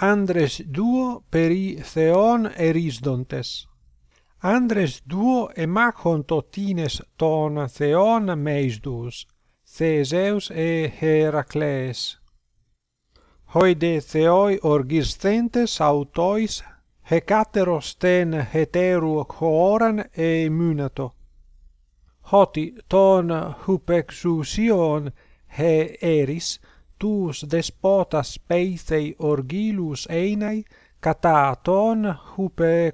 Andres duo peri theon erisdontes. Andres duo emachon totines ton theon meisdus, Theseus e Heracles. Hoide theoi orgisthentes autois, hecateros ten heteru cooran e munato. Hoti ton hupexusion he eris, tus despotas peithei orgilus einai kata ton hupe